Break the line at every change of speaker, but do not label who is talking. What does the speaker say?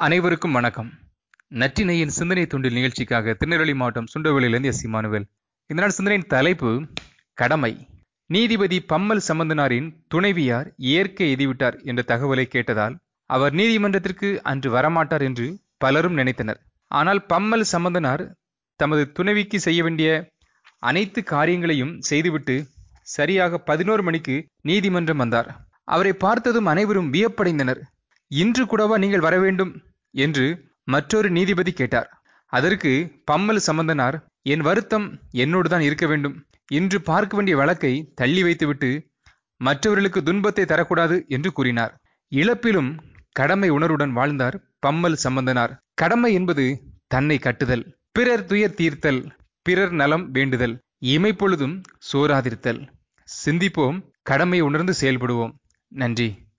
அனைவருக்கும் வணக்கம். நற்றினையின் சிந்தனை தொண்டில் நிகழ்ச்சிக்காக திருநெல்வேலி மாவட்டம் சுண்டவெளியிலிருந்து எஸ். இமானுவேல். இந்த நாள் சிந்தனையின் தலைப்பு கடமை. நீதிபதி பம்மல் சம்பந்தனாரின் துணைவியார் இயற்கை எதிவிட்டார் என்ற தகவலை கேட்டதால் அவர் நீதிமன்றத்திற்கு அன்று வரமாட்டார் என்று பலரும் நினைத்தனர். ஆனால் பம்மல் சம்பந்தனார் தமது துணைவிக்கு செய்ய வேண்டிய அனைத்து காரியங்களையும் செய்துவிட்டு சரியாக பதினோரு மணிக்கு நீதிமன்றம் வந்தார். அவரை பார்த்ததும் அனைவரும் வியப்படைந்தனர். இன்று கூடவா நீங்கள் வர வேண்டும்? என்று மற்றொரு நீதிபதி கேட்டார். அதற்கு பம்மல் சம்பந்தனார் என் வருத்தம் என்னோடு தான் இருக்க வேண்டும். இன்று பார்க்க வேண்டிய வழக்கை தள்ளி வைத்துவிட்டு மற்றவர்களுக்கு துன்பத்தை தரக்கூடாது என்று கூறினார். இழப்பிலும் கடமை உணர்வுடன் வாழ்ந்தார் பம்மல் சம்பந்தனார். கடமை என்பது தன்னை கட்டுதல் பிறர் துயர் தீர்த்தல் பிறர் நலம் வேண்டுதல் இமைப்பொழுதும் சோராதிருத்தல். சிந்திப்போம் கடமை உணர்ந்து செயல்படுவோம். நன்றி.